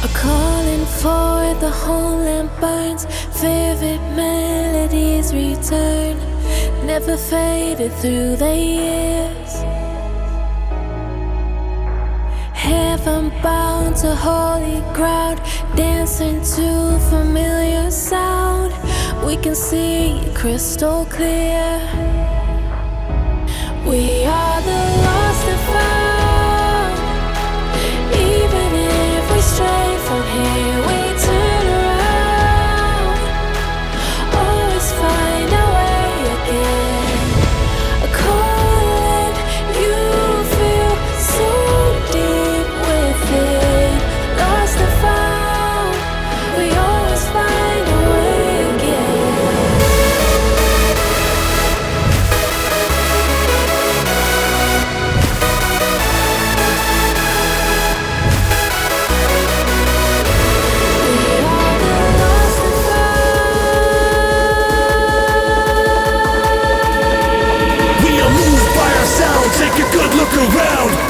A calling for the homeland burns, vivid melodies return, never faded through the years. Heaven bound to holy ground, dancing to familiar sound. We can see crystal clear.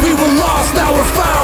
We were lost, now we're found.